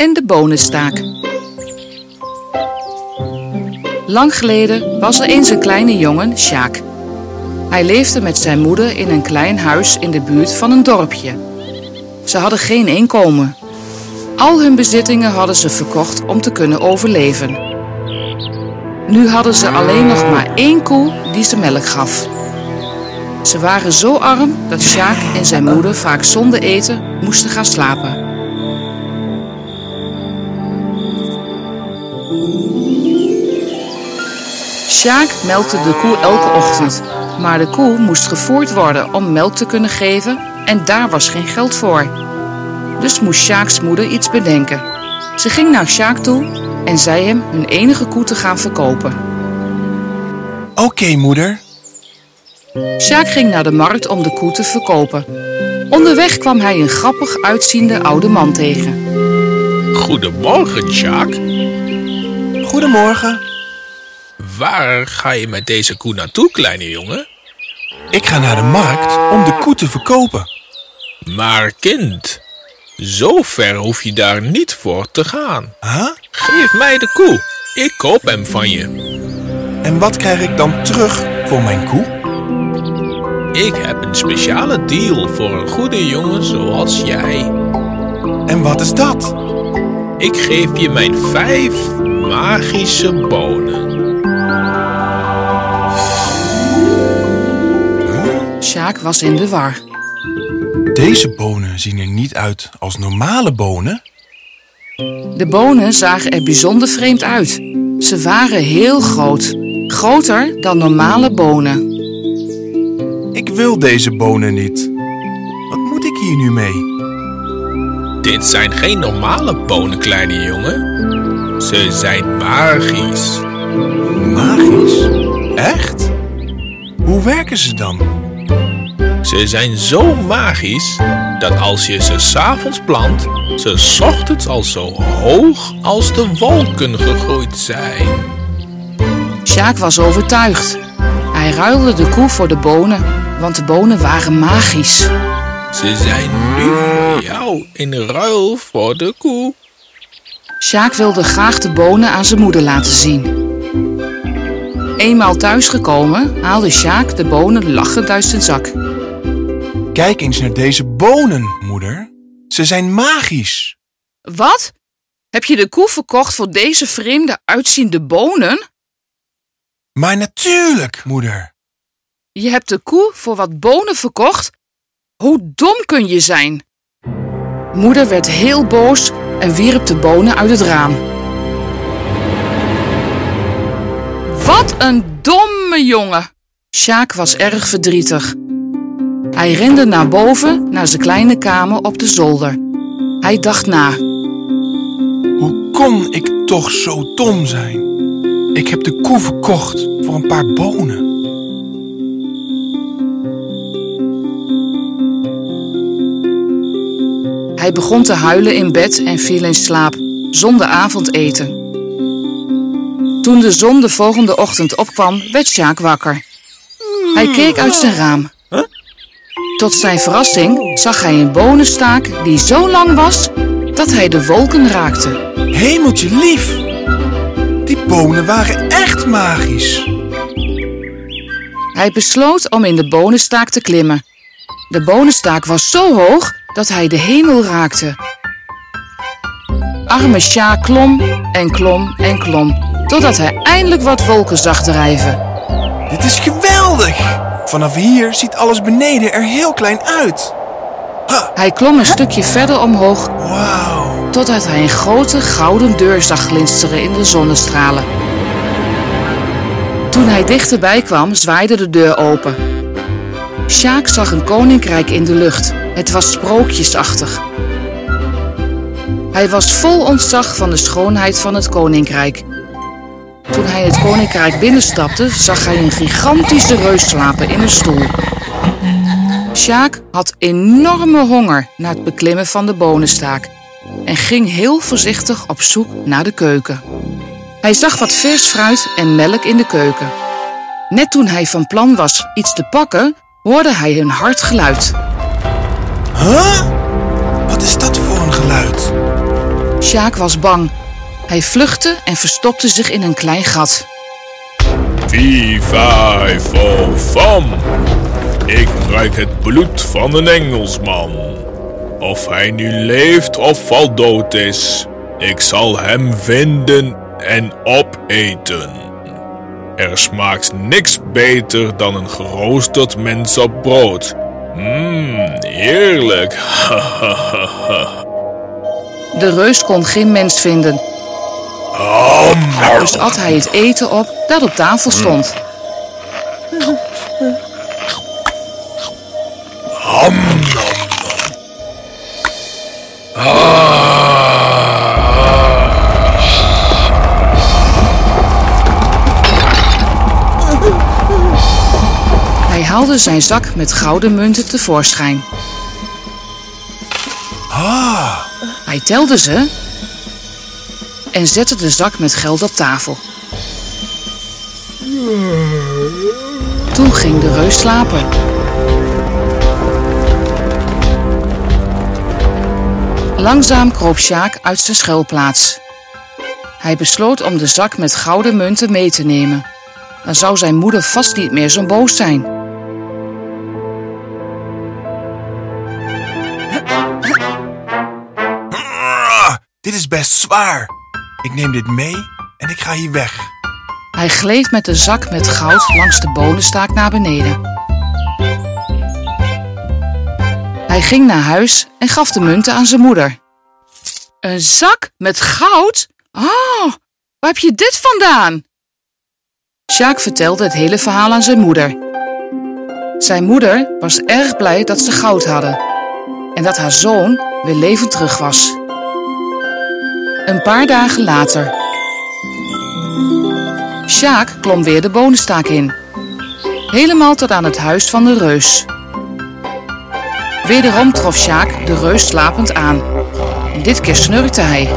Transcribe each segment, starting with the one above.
en de bonenstaak. Lang geleden was er eens een kleine jongen, Sjaak. Hij leefde met zijn moeder in een klein huis in de buurt van een dorpje. Ze hadden geen inkomen. Al hun bezittingen hadden ze verkocht om te kunnen overleven. Nu hadden ze alleen nog maar één koe die ze melk gaf. Ze waren zo arm dat Sjaak en zijn moeder vaak zonder eten moesten gaan slapen. Sjaak melkte de koe elke ochtend, maar de koe moest gevoerd worden om melk te kunnen geven en daar was geen geld voor. Dus moest Sjaaks moeder iets bedenken. Ze ging naar Sjaak toe en zei hem hun enige koe te gaan verkopen. Oké, moeder. Sjaak ging naar de markt om de koe te verkopen. Onderweg kwam hij een grappig uitziende oude man tegen. Goedemorgen, Sjaak. Goedemorgen. Waar ga je met deze koe naartoe, kleine jongen? Ik ga naar de markt om de koe te verkopen. Maar kind, zo ver hoef je daar niet voor te gaan. Huh? Geef mij de koe. Ik koop hem van je. En wat krijg ik dan terug voor mijn koe? Ik heb een speciale deal voor een goede jongen zoals jij. En wat is dat? Ik geef je mijn vijf magische bonen. Was in de war. Deze bonen zien er niet uit als normale bonen. De bonen zagen er bijzonder vreemd uit. Ze waren heel groot, groter dan normale bonen. Ik wil deze bonen niet. Wat moet ik hier nu mee? Dit zijn geen normale bonen, kleine jongen. Ze zijn magisch. Magisch? Echt? Hoe werken ze dan? Ze zijn zo magisch dat als je ze s'avonds plant, ze 's ochtends al zo hoog als de wolken gegroeid zijn. Sjaak was overtuigd. Hij ruilde de koe voor de bonen, want de bonen waren magisch. Ze zijn nu voor jou in ruil voor de koe. Sjaak wilde graag de bonen aan zijn moeder laten zien. Eenmaal thuisgekomen haalde Sjaak de bonen lachend uit zijn zak. Kijk eens naar deze bonen, moeder. Ze zijn magisch. Wat? Heb je de koe verkocht voor deze vreemde uitziende bonen? Maar natuurlijk, moeder. Je hebt de koe voor wat bonen verkocht? Hoe dom kun je zijn? Moeder werd heel boos en wierp de bonen uit het raam. Wat een domme jongen! Sjaak was erg verdrietig. Hij rende naar boven, naar zijn kleine kamer op de zolder. Hij dacht na. Hoe kon ik toch zo dom zijn? Ik heb de koe verkocht voor een paar bonen. Hij begon te huilen in bed en viel in slaap, zonder avondeten. Toen de zon de volgende ochtend opkwam, werd Sjaak wakker. Hij keek uit zijn raam. Tot zijn verrassing zag hij een bonenstaak die zo lang was dat hij de wolken raakte. Hemeltje lief! Die bonen waren echt magisch. Hij besloot om in de bonenstaak te klimmen. De bonenstaak was zo hoog dat hij de hemel raakte. Arme Sjaak klom en klom en klom, totdat hij eindelijk wat wolken zag drijven. Dit is geweldig! Vanaf hier ziet alles beneden er heel klein uit. Hij klom een stukje verder omhoog Wauw. totdat hij een grote gouden deur zag glinsteren in de zonnestralen. Toen hij dichterbij kwam, zwaaide de deur open. Sjaak zag een koninkrijk in de lucht. Het was sprookjesachtig. Hij was vol ontzag van de schoonheid van het koninkrijk. Toen hij het koninkrijk binnenstapte, zag hij een gigantische reus slapen in een stoel. Sjaak had enorme honger na het beklimmen van de bonenstaak en ging heel voorzichtig op zoek naar de keuken. Hij zag wat vers fruit en melk in de keuken. Net toen hij van plan was iets te pakken, hoorde hij een hard geluid. Huh? Wat is dat voor een geluid? Sjaak was bang. Hij vluchtte en verstopte zich in een klein gat. Viva fo fam. Ik ruik het bloed van een Engelsman. Of hij nu leeft of al dood is, ik zal hem vinden en opeten. Er smaakt niks beter dan een geroosterd mens op brood. Mmm, heerlijk. De reus kon geen mens vinden, dus at hij het eten op dat op tafel stond. Hij haalde zijn zak met gouden munten tevoorschijn. Hij telde ze en zette de zak met geld op tafel. Toen ging de reus slapen. Langzaam kroop Sjaak uit zijn schuilplaats. Hij besloot om de zak met gouden munten mee te nemen. Dan zou zijn moeder vast niet meer zo boos zijn. Ah, dit is best zwaar. Ik neem dit mee en ik ga hier weg. Hij gleed met de zak met goud langs de bonenstaak naar beneden. Hij ging naar huis en gaf de munten aan zijn moeder. Een zak met goud? Oh, waar heb je dit vandaan? Sjaak vertelde het hele verhaal aan zijn moeder. Zijn moeder was erg blij dat ze goud hadden en dat haar zoon weer levend terug was. Een paar dagen later. Sjaak klom weer de bonenstaak in. Helemaal tot aan het huis van de reus. Wederom trof Sjaak de reus slapend aan. En dit keer snurkte hij.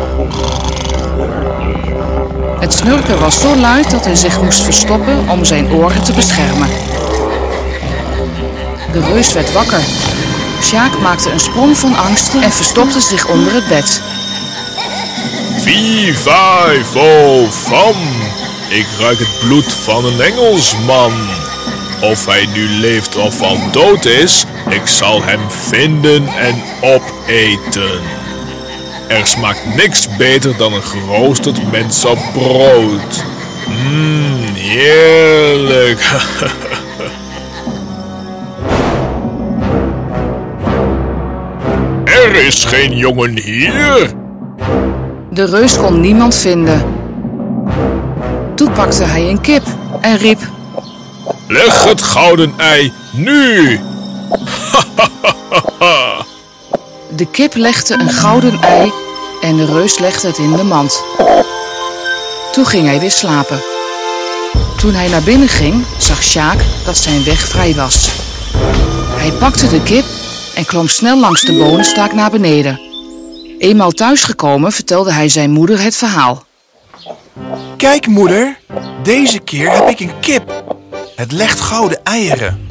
Het snurken was zo luid dat hij zich moest verstoppen om zijn oren te beschermen. De reus werd wakker. Sjaak maakte een sprong van angst en verstopte zich onder het bed. Viva fo fam. Ik ruik het bloed van een Engelsman. Of hij nu leeft of al dood is, ik zal hem vinden en opeten. Er smaakt niks beter dan een geroosterd mens op brood. Mmm, heerlijk. er is geen jongen hier. De reus kon niemand vinden. Toen pakte hij een kip en riep: Leg het gouden ei nu. De kip legde een gouden ei en de reus legde het in de mand. Toen ging hij weer slapen. Toen hij naar binnen ging, zag Sjaak dat zijn weg vrij was. Hij pakte de kip en klom snel langs de bonenstaak naar beneden. Eenmaal thuisgekomen vertelde hij zijn moeder het verhaal. Kijk, moeder. Deze keer heb ik een kip. Het legt gouden eieren.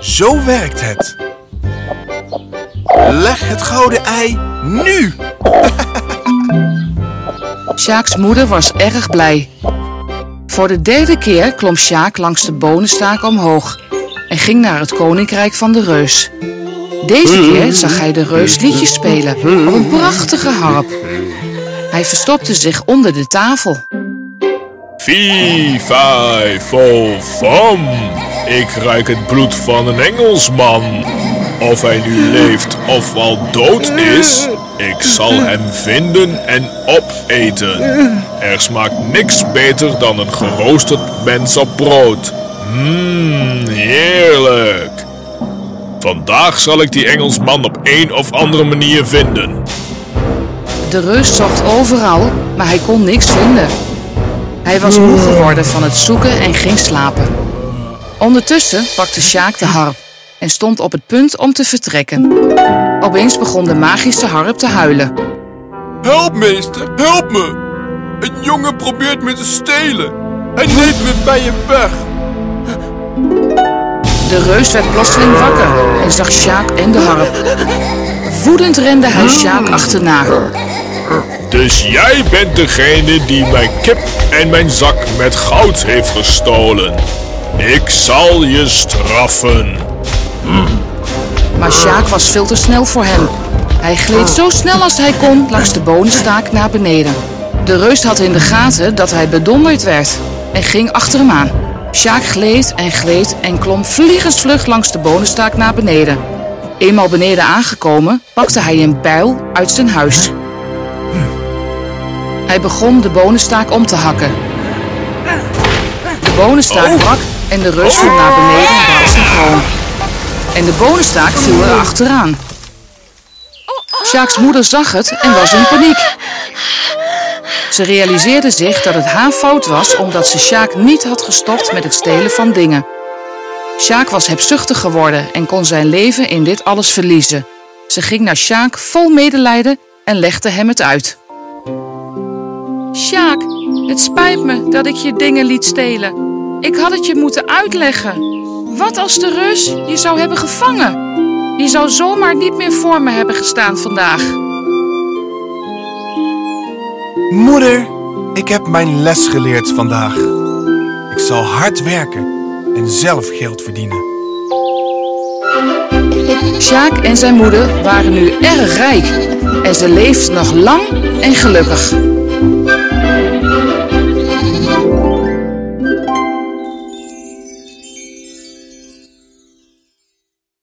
Zo werkt het. Leg het gouden ei nu. Sjaaks moeder was erg blij. Voor de derde keer klom Sjaak langs de bonenstaak omhoog en ging naar het koninkrijk van de reus. Deze keer zag hij de reus liedjes spelen op een prachtige harp. Hij verstopte zich onder de tafel. Viva fo fam. Ik ruik het bloed van een Engelsman. Of hij nu leeft of al dood is, ik zal hem vinden en opeten. Er smaakt niks beter dan een geroosterd mens op brood. Mmm, heerlijk. Vandaag zal ik die Engelsman op een of andere manier vinden. De reus zocht overal, maar hij kon niks vinden. Hij was moe geworden van het zoeken en ging slapen. Ondertussen pakte Sjaak de harp en stond op het punt om te vertrekken. Opeens begon de magische harp te huilen. Help, meester, help me. Een jongen probeert me te stelen. Hij neemt me bij je weg. De reus werd plotseling wakker en zag Sjaak en de harp. Woedend rende hij Sjaak achterna. Dus jij bent degene die mijn kip en mijn zak met goud heeft gestolen. Ik zal je straffen. Maar Sjaak was veel te snel voor hem. Hij gleed zo snel als hij kon langs de bonenstaak naar beneden. De reus had in de gaten dat hij bedonderd werd en ging achter hem aan. Sjaak gleed en gleed en klom vliegensvlug langs de bonenstaak naar beneden. Eenmaal beneden aangekomen pakte hij een pijl uit zijn huis. Hij begon de bonenstaak om te hakken. De bonenstaak brak en de reus viel naar beneden kroon. En de bonenstaak viel er achteraan. Sjaaks moeder zag het en was in paniek. Ze realiseerde zich dat het haar fout was omdat ze Sjaak niet had gestopt met het stelen van dingen. Sjaak was hebzuchtig geworden en kon zijn leven in dit alles verliezen. Ze ging naar Sjaak vol medelijden en legde hem het uit. Sjaak, het spijt me dat ik je dingen liet stelen. Ik had het je moeten uitleggen. Wat als de reus je zou hebben gevangen? Je zou zomaar niet meer voor me hebben gestaan vandaag. Moeder, ik heb mijn les geleerd vandaag. Ik zal hard werken en zelf geld verdienen. Sjaak en zijn moeder waren nu erg rijk en ze leefden nog lang en gelukkig.